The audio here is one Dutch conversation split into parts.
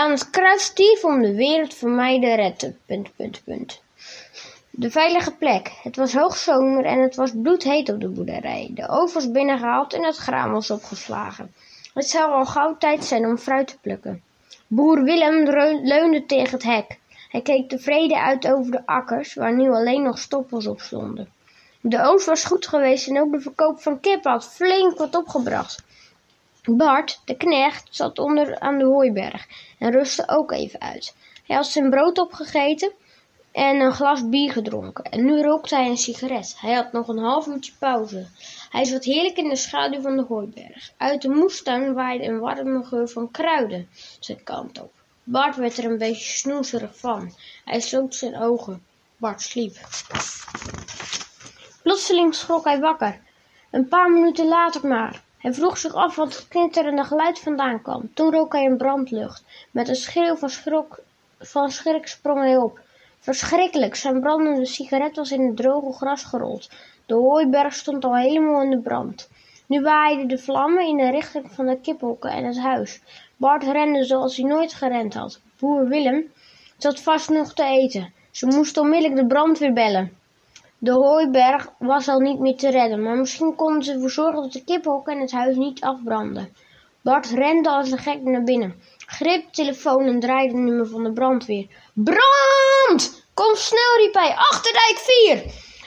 Aan het kruis stierf om de wereld voor mij te redden. Punt, punt, punt. De veilige plek. Het was hoogzomer en het was bloedheet op de boerderij. De oven was binnengehaald en het graan was opgeslagen. Het zou al gauw tijd zijn om fruit te plukken. Boer Willem leunde tegen het hek. Hij keek tevreden uit over de akkers, waar nu alleen nog stoppels op stonden. De oogst was goed geweest en ook de verkoop van kip had flink wat opgebracht. Bart, de knecht, zat onder aan de hooiberg en rustte ook even uit. Hij had zijn brood opgegeten en een glas bier gedronken. En nu rookte hij een sigaret. Hij had nog een half uurtje pauze. Hij zat heerlijk in de schaduw van de hooiberg. Uit de moestuin waaide een warme geur van kruiden zijn kant op. Bart werd er een beetje snoezerig van. Hij sloot zijn ogen. Bart sliep. Plotseling schrok hij wakker. Een paar minuten later maar. Hij vroeg zich af wat het knitterende geluid vandaan kwam. Toen rook hij een brandlucht. Met een schreeuw van, schrok, van schrik sprong hij op. Verschrikkelijk, zijn brandende sigaret was in het droge gras gerold. De hooiberg stond al helemaal in de brand. Nu waaiden de vlammen in de richting van de kiphokken en het huis. Bart rende zoals hij nooit gerend had. Boer Willem zat vast nog te eten. Ze moesten onmiddellijk de brandweer bellen. De hooiberg was al niet meer te redden, maar misschien konden ze ervoor zorgen dat de kippenhokken en het huis niet afbrandden. Bart rende als een gek naar binnen, greep de telefoon en draaide het nummer van de brandweer. Brand! Kom snel, riep hij, Achterdijk 4!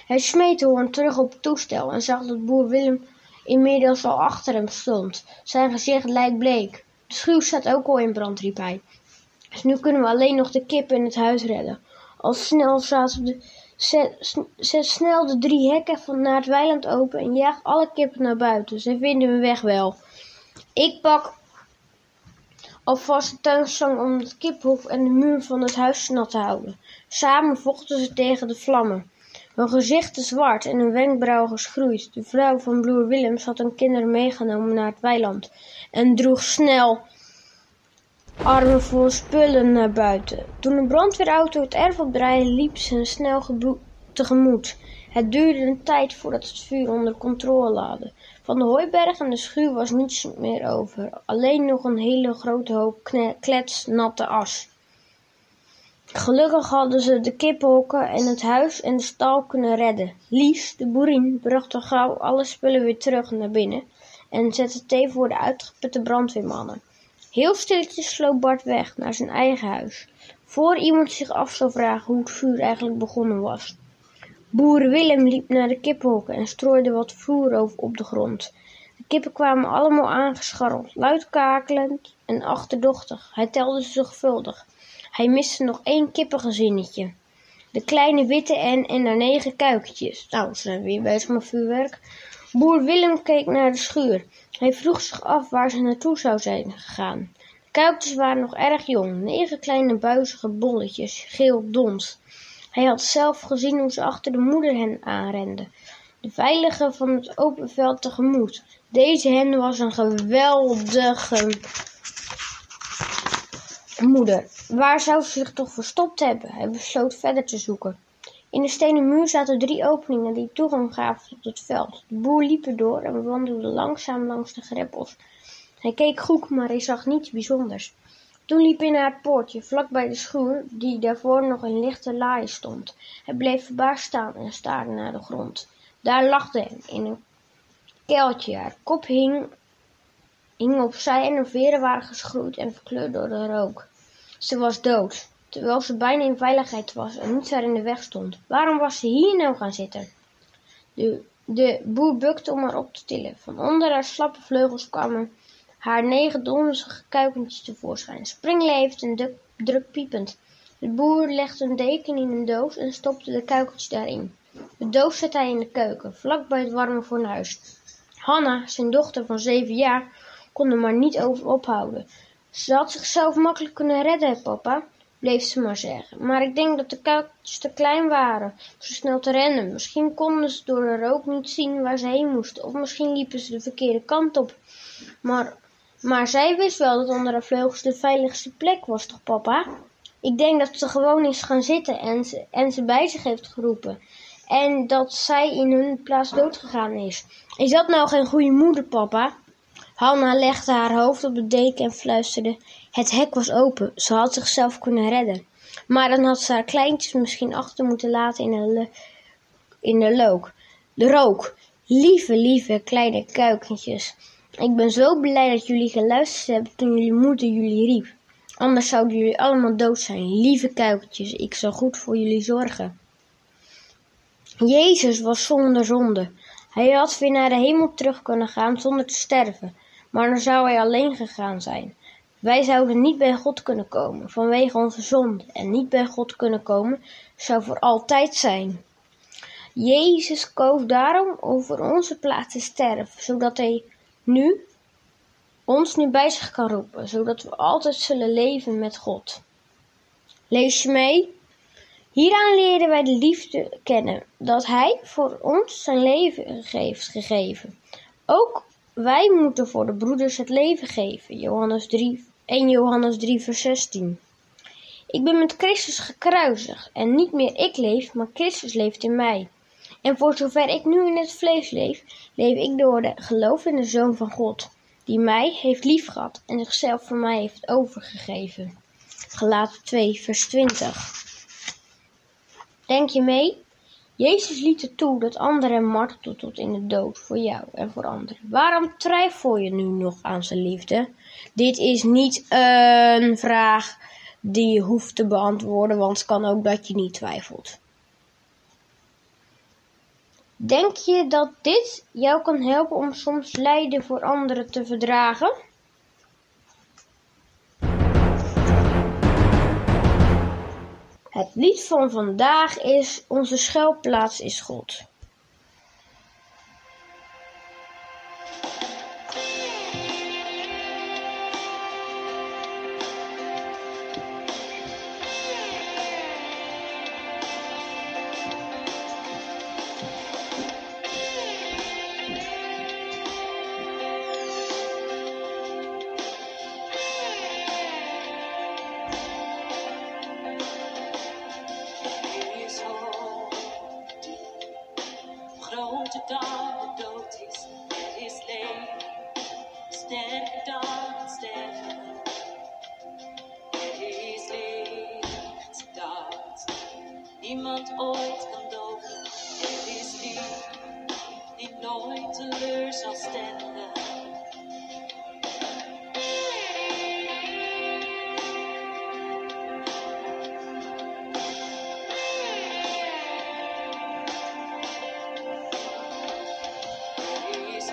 Hij smeet de hoorn terug op het toestel en zag dat boer Willem inmiddels al achter hem stond. Zijn gezicht lijkbleek. De schuur staat ook al in brand, riep hij. Dus nu kunnen we alleen nog de kip in het huis redden. Al snel zaten de Zet, snel de drie hekken van naar het weiland open en jaag alle kippen naar buiten. Ze vinden hun weg wel. Ik pak alvast de tuinslang om het kiphof en de muur van het huis nat te houden. Samen vochten ze tegen de vlammen. Hun gezichten zwart en hun wenkbrauw geschroeid. De vrouw van broer Willems had hun kinderen meegenomen naar het weiland en droeg snel armen vol spullen naar buiten. Toen de brandweerauto het erf opdraaide, liep ze snel tegemoet. Het duurde een tijd voordat het vuur onder controle hadden. Van de hooiberg en de schuur was niets meer over. Alleen nog een hele grote hoop klets natte as. Gelukkig hadden ze de kippenhokken en het huis en de stal kunnen redden. Lies, de boerin, bracht al gauw alle spullen weer terug naar binnen en zette thee voor de uitgeputte brandweermannen. Heel stilletjes sloop Bart weg naar zijn eigen huis, voor iemand zich af zou vragen hoe het vuur eigenlijk begonnen was. Boer Willem liep naar de kippenhokken en strooide wat voer op de grond. De kippen kwamen allemaal aangescharreld, luid kakelend en achterdochtig. Hij telde ze zorgvuldig. Hij miste nog één kippengezinnetje. De kleine witte en en er negen kuikentjes. Nou, ze zijn weer bezig met vuurwerk. Boer Willem keek naar de schuur. Hij vroeg zich af waar ze naartoe zou zijn gegaan. De kuikjes waren nog erg jong, negen kleine buizige bolletjes, geel dons. Hij had zelf gezien hoe ze achter de moeder hen aanrenden. De veilige van het open veld tegemoet. Deze hen was een geweldige moeder. Waar zou ze zich toch verstopt hebben? Hij besloot verder te zoeken. In de stenen muur zaten drie openingen die toegang gaven tot het veld. De boer liep erdoor en wandelde langzaam langs de greppels. Hij keek goed, maar hij zag niets bijzonders. Toen liep hij naar het poortje, vlak bij de schuur, die daarvoor nog in lichte laai stond. Hij bleef verbaasd staan en staarde naar de grond. Daar lag hij, in een keltje. Haar kop hing, hing opzij en haar veren waren geschroeid en verkleurd door de rook. Ze was dood terwijl ze bijna in veiligheid was en niets haar in de weg stond. Waarom was ze hier nou gaan zitten? De, de boer bukte om haar op te tillen. Van onder haar slappe vleugels kwamen haar negen donzige kuikentjes tevoorschijn, springlevend en druk piepend. De boer legde een deken in een doos en stopte de kuikentjes daarin. De doos zette hij in de keuken, vlak bij het warme fornuis. Hanna, zijn dochter van zeven jaar, kon er maar niet over ophouden. Ze had zichzelf makkelijk kunnen redden, papa, bleef ze maar zeggen. Maar ik denk dat de kuikens te klein waren om zo snel te rennen. Misschien konden ze door de rook niet zien waar ze heen moesten. Of misschien liepen ze de verkeerde kant op. Maar, maar zij wist wel dat onder haar vleugels de veiligste plek was, toch papa? Ik denk dat ze gewoon is gaan zitten en ze, en ze bij zich heeft geroepen. En dat zij in hun plaats doodgegaan is. Is dat nou geen goede moeder, papa? Hanna legde haar hoofd op de deken en fluisterde. Het hek was open, ze had zichzelf kunnen redden. Maar dan had ze haar kleintjes misschien achter moeten laten in de, in de look. De rook. Lieve, lieve kleine kuikentjes. Ik ben zo blij dat jullie geluisterd hebben toen jullie moeder jullie riep. Anders zouden jullie allemaal dood zijn. Lieve kuikentjes, ik zal goed voor jullie zorgen. Jezus was zonder zonde. Hij had weer naar de hemel terug kunnen gaan zonder te sterven, maar dan zou hij alleen gegaan zijn. Wij zouden niet bij God kunnen komen vanwege onze zonde en niet bij God kunnen komen zou voor altijd zijn. Jezus koos daarom over onze plaats te sterven, zodat hij nu ons nu bij zich kan roepen, zodat we altijd zullen leven met God. Lees je mee? Hieraan leren wij de liefde kennen, dat Hij voor ons zijn leven heeft gegeven. Ook wij moeten voor de broeders het leven geven. Johannes 3, 1 Johannes 3, vers 16. Ik ben met Christus gekruisigd en niet meer ik leef, maar Christus leeft in mij. En voor zover ik nu in het vlees leef, leef ik door de geloof in de Zoon van God, die mij heeft liefgehad en zichzelf voor mij heeft overgegeven. Gelaten 2, vers 20. Denk je mee? Jezus liet het toe dat anderen martelden tot in de dood voor jou en voor anderen. Waarom twijfel je nu nog aan zijn liefde? Dit is niet een vraag die je hoeft te beantwoorden, want het kan ook dat je niet twijfelt. Denk je dat dit jou kan helpen om soms lijden voor anderen te verdragen? Het lied van vandaag is Onze schuilplaats is God. Het sterven. Er is licht dat niemand ooit kan doven. Er is lief die nooit teleur zal stellen.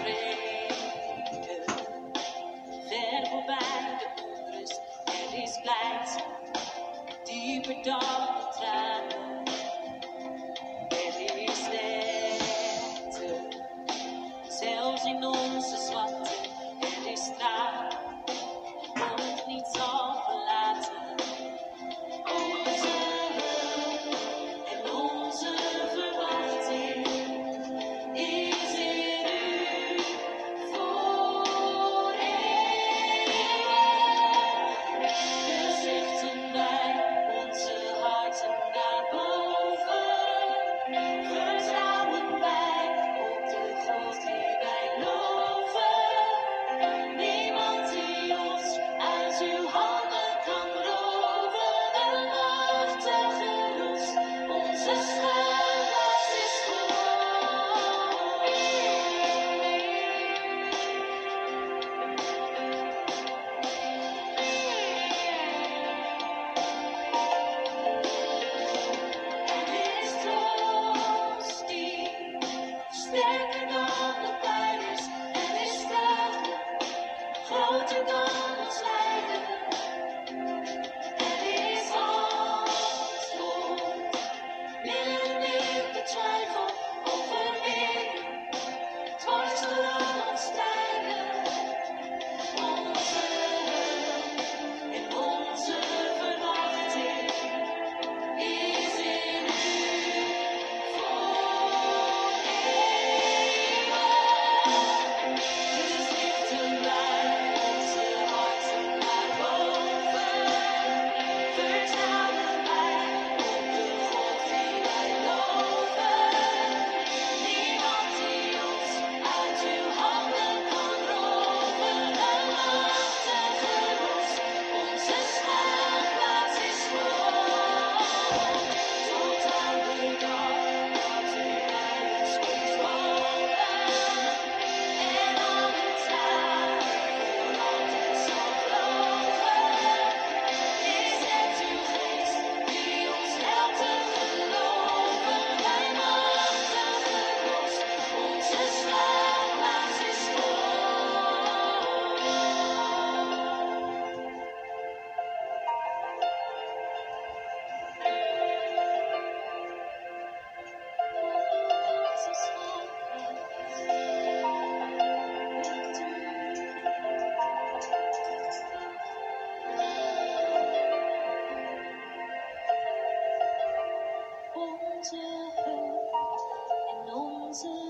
Er Hold your gun. thousand.